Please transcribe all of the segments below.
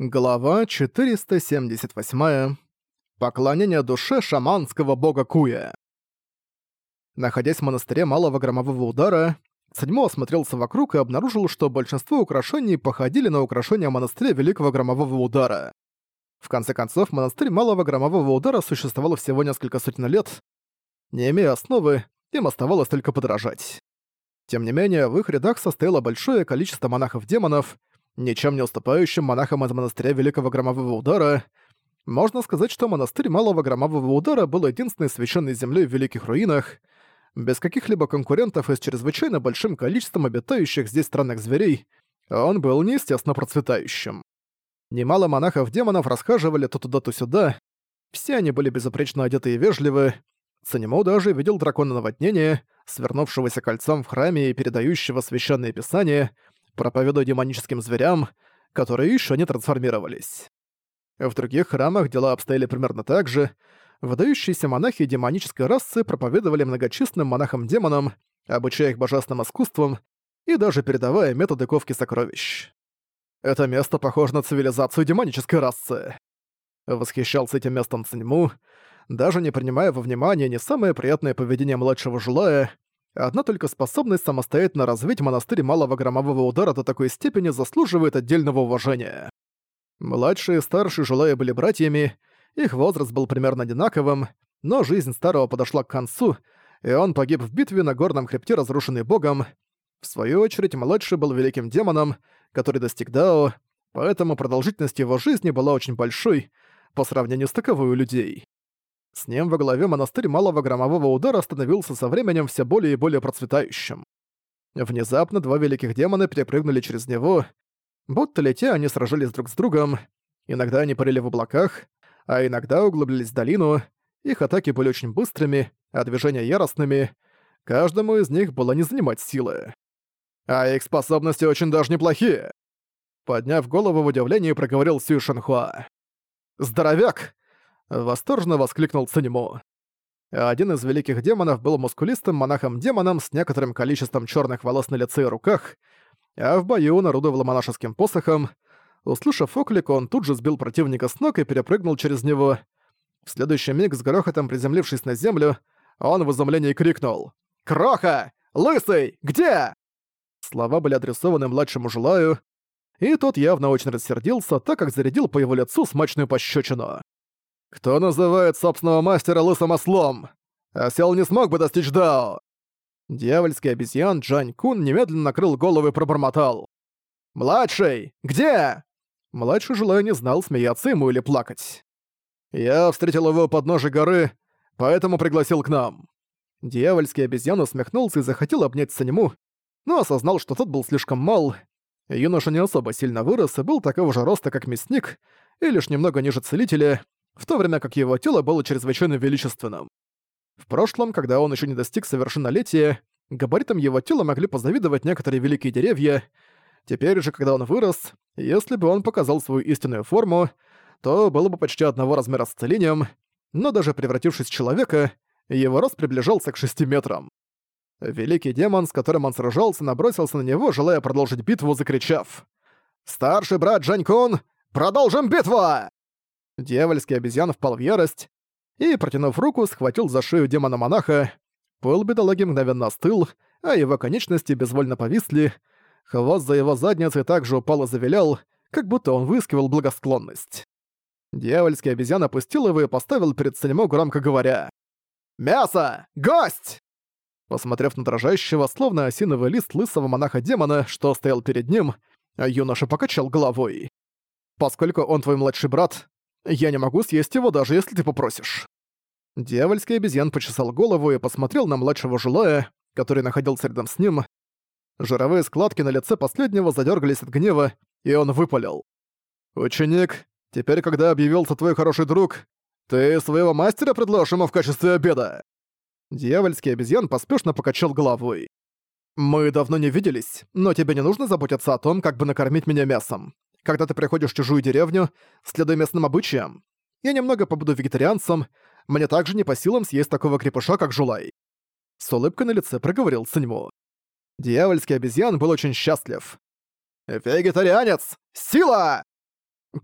Глава 478. Поклонение душе шаманского бога Куя. Находясь в монастыре малого громового удара, Цадьмо осмотрелся вокруг и обнаружил, что большинство украшений походили на украшения монастыря Великого Громового Удара. В конце концов, монастырь Малого Громового Удара существовал всего несколько сотен лет. Не имея основы, им оставалось только подражать. Тем не менее, в их рядах состояло большое количество монахов-демонов, ничем не уступающим монахам из монастыря Великого Громового Удара. Можно сказать, что монастырь Малого Громового Удара был единственной священной землей в Великих Руинах, без каких-либо конкурентов и с чрезвычайно большим количеством обитающих здесь странных зверей, он был неестественно процветающим. Немало монахов-демонов расхаживали то туда, то сюда, все они были безупречно одеты и вежливы, Санимо даже видел дракона наводнения, свернувшегося кольцом в храме и передающего священные писания, проповедуя демоническим зверям, которые еще не трансформировались. В других храмах дела обстояли примерно так же. Выдающиеся монахи демонической расы проповедовали многочисленным монахам-демонам, обучая их божественным искусствам и даже передавая методы ковки сокровищ. «Это место похоже на цивилизацию демонической расы», — восхищался этим местом Циньму, даже не принимая во внимание не самое приятное поведение младшего Жулая, Одна только способность самостоятельно развить монастырь малого громового удара до такой степени заслуживает отдельного уважения. Младшие и старшие Жулая были братьями, их возраст был примерно одинаковым, но жизнь старого подошла к концу, и он погиб в битве на горном хребте, разрушенный богом. В свою очередь, младший был великим демоном, который достиг Дао, поэтому продолжительность его жизни была очень большой по сравнению с таковой у людей. С ним во главе монастырь малого громового удара становился со временем все более и более процветающим. Внезапно два великих демона перепрыгнули через него, будто летя они сражались друг с другом, иногда они парили в облаках, а иногда углублялись в долину, их атаки были очень быстрыми, а движения яростными, каждому из них было не занимать силы. А их способности очень даже неплохие. Подняв голову в удивлении, проговорил Сью Шанхуа. «Здоровяк! Восторженно воскликнул Циньмо. Один из великих демонов был мускулистым монахом-демоном с некоторым количеством черных волос на лице и руках, а в бою он орудовал монашеским посохом. Услышав оклик, он тут же сбил противника с ног и перепрыгнул через него. В следующий миг, с грохотом приземлившись на землю, он в изумлении крикнул «Кроха! Лысый! Где?» Слова были адресованы младшему Жулаю, и тот явно очень рассердился, так как зарядил по его лицу смачную пощечину. «Кто называет собственного мастера лысым ослом? Осел не смог бы достичь Дао!» Дьявольский обезьян Джань Кун немедленно накрыл голову и пробормотал. «Младший! Где?» Младший, желая, не знал, смеяться ему или плакать. «Я встретил его у подножия горы, поэтому пригласил к нам». Дьявольский обезьян усмехнулся и захотел обнять Санему, но осознал, что тот был слишком мал. Юноша не особо сильно вырос и был такого же роста, как мясник, и лишь немного ниже целителя, в то время как его тело было чрезвычайно величественным. В прошлом, когда он еще не достиг совершеннолетия, габаритам его тела могли позавидовать некоторые великие деревья. Теперь же, когда он вырос, если бы он показал свою истинную форму, то было бы почти одного размера с целением, но даже превратившись в человека, его рост приближался к шести метрам. Великий демон, с которым он сражался, набросился на него, желая продолжить битву, закричав «Старший брат Джанькун, продолжим битву!» Дьявольский обезьян впал в ярость и, протянув руку, схватил за шею демона-монаха. Пол бедолаги мгновенно остыл, а его конечности безвольно повисли. Хвост за его задницей также упал и завилял, как будто он выискивал благосклонность. Дьявольский обезьян опустил его и поставил перед Санимо громко говоря «Мясо! Гость!» Посмотрев на дрожащего, словно осиновый лист лысого монаха-демона, что стоял перед ним, юноша покачал головой. «Поскольку он твой младший брат, я не могу съесть его, даже если ты попросишь». Дьявольский обезьян почесал голову и посмотрел на младшего жилая, который находился рядом с ним. Жировые складки на лице последнего задергались от гнева, и он выпалил. «Ученик, теперь, когда объявился твой хороший друг, ты своего мастера предложишь ему в качестве обеда?» Дьявольский обезьян поспешно покачал головой. «Мы давно не виделись, но тебе не нужно заботиться о том, как бы накормить меня мясом когда ты приходишь в чужую деревню, следуя местным обычаям. Я немного побуду вегетарианцем, мне также не по силам съесть такого крепыша, как Жулай». С улыбкой на лице проговорил Циньму. Дьявольский обезьян был очень счастлив. «Вегетарианец! Сила!»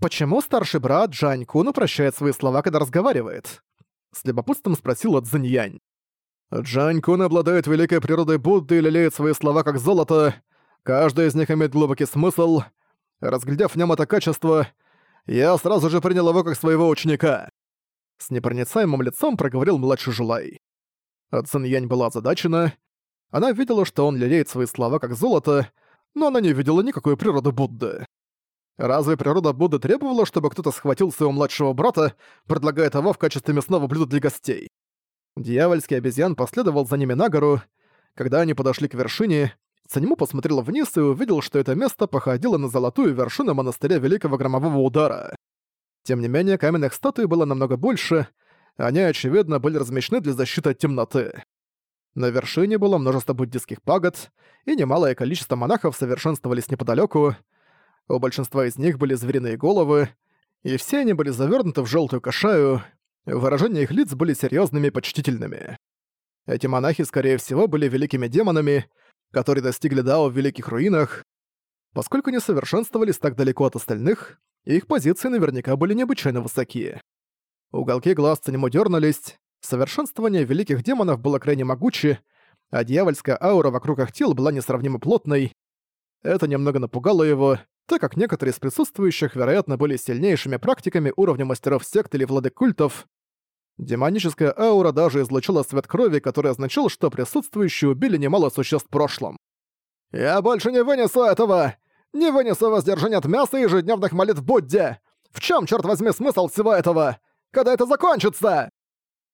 «Почему старший брат Джань Кун упрощает свои слова, когда разговаривает?» С любопытством спросила Цзиньянь. «Джань Кун обладает великой природой Будды и лелеет свои слова как золото. Каждый из них имеет глубокий смысл. Разглядев в нем это качество, я сразу же принял его как своего ученика». С непроницаемым лицом проговорил младший Жулай. А Циньянь была озадачена. Она видела, что он лелеет свои слова как золото, но она не видела никакой природы Будды. Разве природа Будды требовала, чтобы кто-то схватил своего младшего брата, предлагая того в качестве мясного блюда для гостей? Дьявольский обезьян последовал за ними на гору. Когда они подошли к вершине, Цаньму посмотрел вниз и увидел, что это место походило на золотую вершину монастыря Великого Громового Удара. Тем не менее, каменных статуй было намного больше, они, очевидно, были размещены для защиты от темноты. На вершине было множество буддийских пагод, и немалое количество монахов совершенствовались неподалеку. У большинства из них были звериные головы, и все они были завернуты в желтую кашаю, выражения их лиц были серьезными и почтительными. Эти монахи, скорее всего, были великими демонами, которые достигли Дао в Великих Руинах. Поскольку не совершенствовались так далеко от остальных, их позиции наверняка были необычайно высокие. Уголки глаз Цанему дернулись, совершенствование великих демонов было крайне могуче, а дьявольская аура вокруг их тел была несравнимо плотной. Это немного напугало его, так как некоторые из присутствующих, вероятно, были сильнейшими практиками уровня мастеров сект или владык культов. Демоническая аура даже излучила свет крови, который означал, что присутствующие убили немало существ в прошлом. «Я больше не вынесу этого! Не вынесу воздержания от мяса и ежедневных молитв Будде! В чем, черт возьми, смысл всего этого? Когда это закончится?»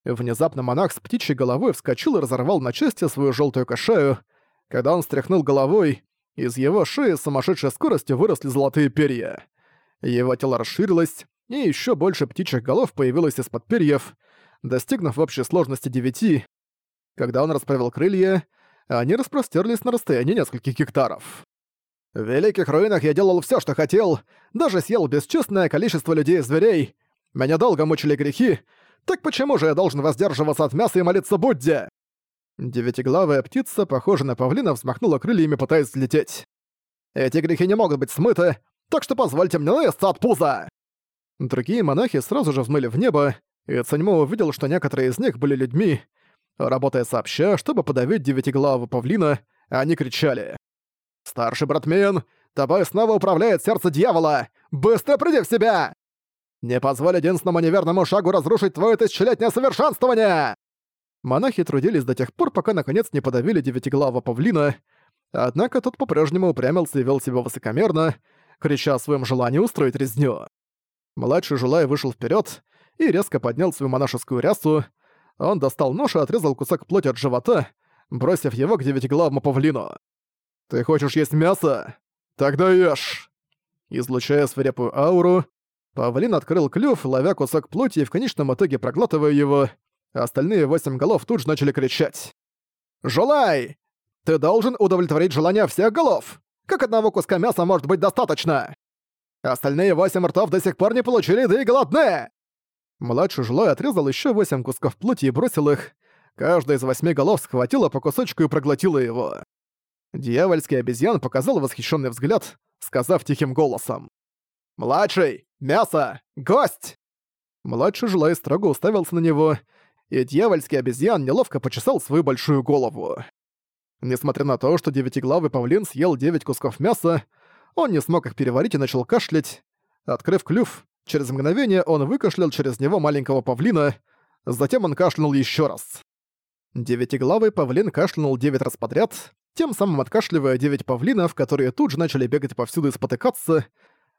Внезапно монах с птичьей головой вскочил и разорвал на части свою желтую кошаю. Когда он стряхнул головой, из его шеи с сумасшедшей скоростью выросли золотые перья. Его тело расширилось, и еще больше птичьих голов появилось из-под перьев, достигнув в общей сложности девяти. Когда он расправил крылья, они распростерлись на расстоянии нескольких гектаров. В Великих Руинах я делал все, что хотел, даже съел бесчестное количество людей и зверей. Меня долго мучили грехи, так почему же я должен воздерживаться от мяса и молиться Будде?» Девятиглавая птица, похожая на павлина, взмахнула крыльями, пытаясь взлететь. «Эти грехи не могут быть смыты, так что позвольте мне наесться от пуза!» Другие монахи сразу же взмыли в небо, и Цаньмо увидел, что некоторые из них были людьми. Работая сообща, чтобы подавить девятиглавого павлина, они кричали. «Старший братмен, тобой снова управляет сердце дьявола! Быстро приди в себя!» Не позволь единственному неверному шагу разрушить твое тысячелетнее совершенствование!» Монахи трудились до тех пор, пока наконец не подавили девятиглавого павлина, однако тот по-прежнему упрямился и вел себя высокомерно, крича о своем желании устроить резню. Младший Жулай вышел вперед и резко поднял свою монашескую рясу. Он достал нож и отрезал кусок плоти от живота, бросив его к девятиглавому павлину. «Ты хочешь есть мясо? Тогда ешь!» Излучая свирепую ауру, Павлин открыл клюв, ловя кусок плоти и в конечном итоге проглатывая его. Остальные восемь голов тут же начали кричать. «Жулай! Ты должен удовлетворить желания всех голов! Как одного куска мяса может быть достаточно? Остальные восемь ртов до сих пор не получили да и голодны!» Младший Жулай отрезал еще восемь кусков плоти и бросил их. Каждая из восьми голов схватила по кусочку и проглотила его. Дьявольский обезьян показал восхищенный взгляд, сказав тихим голосом. «Младший! Мясо! Гость!» Младший Жулай строго уставился на него, и дьявольский обезьян неловко почесал свою большую голову. Несмотря на то, что девятиглавый павлин съел девять кусков мяса, он не смог их переварить и начал кашлять. Открыв клюв, через мгновение он выкашлял через него маленького павлина, затем он кашлянул еще раз. Девятиглавый павлин кашлянул девять раз подряд, тем самым откашливая девять павлинов, которые тут же начали бегать повсюду и спотыкаться,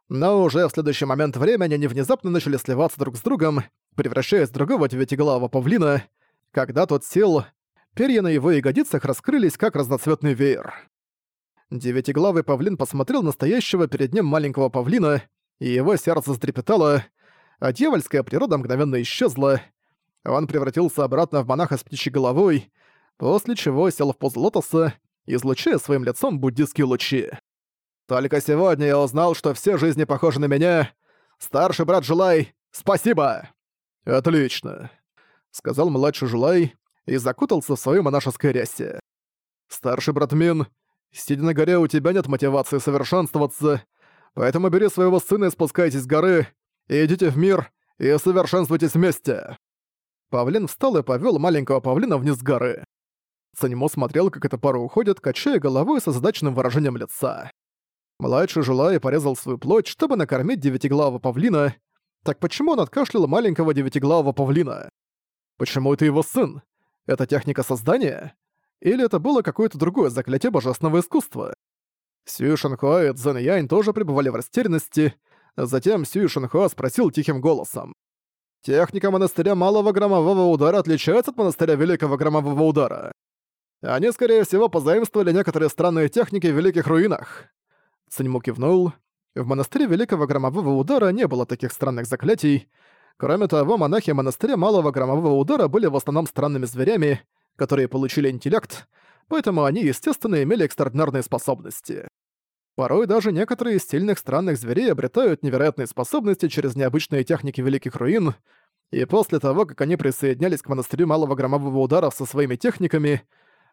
но уже в следующий момент времени они внезапно начали сливаться друг с другом, превращаясь в другого девятиглавого павлина. Когда тот сел, перья на его ягодицах раскрылись, как разноцветный веер. Девятиглавый павлин посмотрел на стоящего перед ним маленького павлина, и его сердце затрепетало, а дьявольская природа мгновенно исчезла. Он превратился обратно в монаха с птичьей головой, после чего сел в позу лотоса, излучая своим лицом буддистские лучи. Только сегодня я узнал, что все жизни похожи на меня. Старший брат Жулай, спасибо!» «Отлично», — сказал младший Жулай и закутался в свою монашеской рясе. «Старший брат Мин, сидя на горе, у тебя нет мотивации совершенствоваться. Поэтому бери своего сына и спускайтесь с горы, и идите в мир, и совершенствуйтесь вместе!» Павлин встал и повёл маленького павлина вниз с горы. Санимо смотрел, как эта пара уходит, качая головой со задачным выражением лица. Младший Жулай порезал свою плоть, чтобы накормить девятиглавого павлина. Так почему он откашлял маленького девятиглавого павлина? Почему это его сын? Это техника создания? Или это было какое-то другое заклятие божественного искусства? Сью Шанхуа и Цзэн Янь тоже пребывали в растерянности. Затем Сью Шанхуа спросил тихим голосом. Техника монастыря малого громового удара отличается от монастыря великого громового удара. Они, скорее всего, позаимствовали некоторые странные техники в Великих Руинах. Циньму кивнул. В монастыре Великого Громового Удара не было таких странных заклятий. Кроме того, монахи монастыря Малого Громового Удара были в основном странными зверями, которые получили интеллект, поэтому они, естественно, имели экстраординарные способности. Порой даже некоторые из сильных странных зверей обретают невероятные способности через необычные техники Великих Руин, и после того, как они присоединялись к монастырю Малого Громового Удара со своими техниками,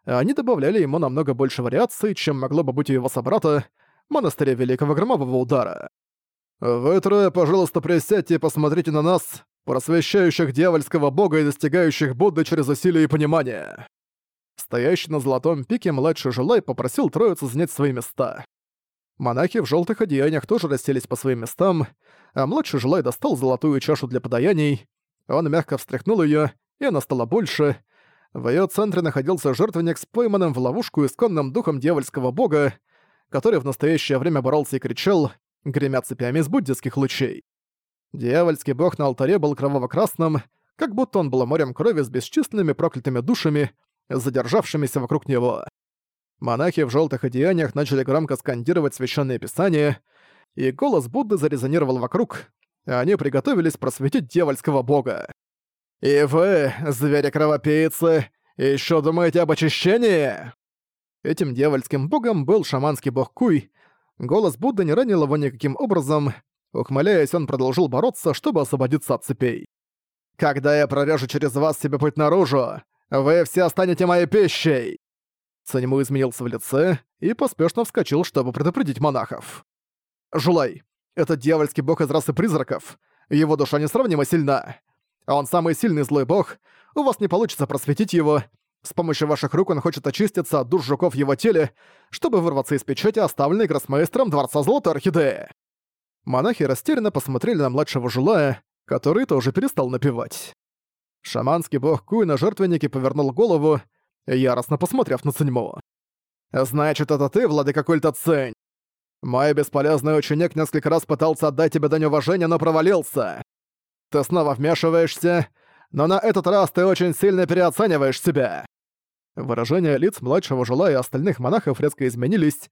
они добавляли ему намного больше вариаций, чем могло бы быть у его собрата, монастыря Великого Громового Удара. «Вы трое, пожалуйста, присядьте и посмотрите на нас, просвещающих дьявольского бога и достигающих Будды через усилие и понимание». Стоящий на золотом пике младший Жулай попросил троицу занять свои места. Монахи в желтых одеяниях тоже расселись по своим местам, а младший Жилай достал золотую чашу для подаяний. Он мягко встряхнул ее, и она стала больше. В ее центре находился жертвенник с пойманным в ловушку исконным духом дьявольского бога, который в настоящее время боролся и кричал, гремя цепями из буддийских лучей. Дьявольский бог на алтаре был кроваво-красным, как будто он был морем крови с бесчисленными проклятыми душами, задержавшимися вокруг него. Монахи в желтых одеяниях начали громко скандировать священные писания, и голос Будды зарезонировал вокруг, и они приготовились просветить дьявольского бога. «И вы, звери-кровопийцы, еще думаете об очищении?» Этим дьявольским богом был шаманский бог Куй. Голос Будды не ранил его никаким образом. Ухмыляясь, он продолжил бороться, чтобы освободиться от цепей. «Когда я прорежу через вас себе путь наружу, вы все станете моей пищей!» Санему изменился в лице и поспешно вскочил, чтобы предупредить монахов. «Жулай, этот дьявольский бог из расы призраков. Его душа несравнимо сильна. Он самый сильный злой бог. У вас не получится просветить его. С помощью ваших рук он хочет очиститься от душ жуков в его теле, чтобы вырваться из печати, оставленной гроссмейстером Дворца Золотой Орхидеи». Монахи растерянно посмотрели на младшего Жулая, который тоже перестал напевать. Шаманский бог Куй на жертвеннике повернул голову яростно посмотрев на Циньмо. «Значит, это ты, владыка культа Цинь? Мой бесполезный ученик несколько раз пытался отдать тебе дань уважения, но провалился. Ты снова вмешиваешься, но на этот раз ты очень сильно переоцениваешь себя». Выражения лиц младшего жула и остальных монахов резко изменились,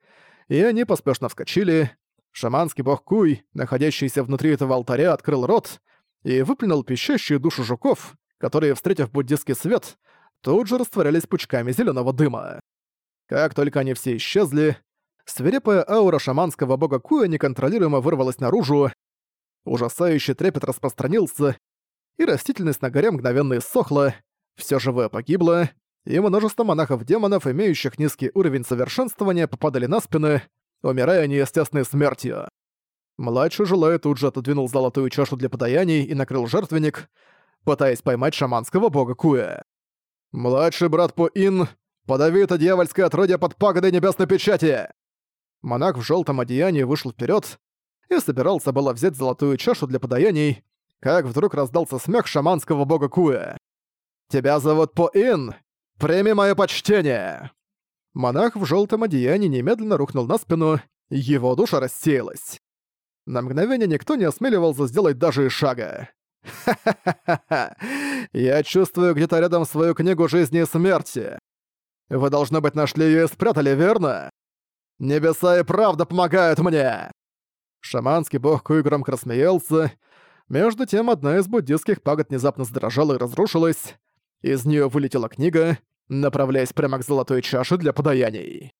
и они поспешно вскочили. Шаманский бог Куй, находящийся внутри этого алтаря, открыл рот и выплюнул пищащие душу жуков, которые, встретив буддийский свет, тут же растворялись пучками зеленого дыма. Как только они все исчезли, свирепая аура шаманского бога Куя неконтролируемо вырвалась наружу, ужасающий трепет распространился, и растительность на горе мгновенно иссохла, все живое погибло, и множество монахов-демонов, имеющих низкий уровень совершенствования, попадали на спины, умирая неестественной смертью. Младший жилой тут же отодвинул золотую чашу для подаяний и накрыл жертвенник, пытаясь поймать шаманского бога Куя. «Младший брат По-Ин, подави это дьявольское отродье под пагодой небесной печати!» Монах в желтом одеянии вышел вперед и собирался было взять золотую чашу для подаяний, как вдруг раздался смех шаманского бога Куэ. «Тебя зовут По-Ин! Прими мое почтение!» Монах в желтом одеянии немедленно рухнул на спину, его душа рассеялась. На мгновение никто не осмеливался сделать даже и шага. Я чувствую где-то рядом свою книгу жизни и смерти. Вы, должно быть, нашли ее и спрятали, верно? Небеса и правда помогают мне!» Шаманский бог Куй громко рассмеялся. Между тем, одна из буддистских пагод внезапно задрожала и разрушилась. Из нее вылетела книга, направляясь прямо к золотой чаше для подаяний.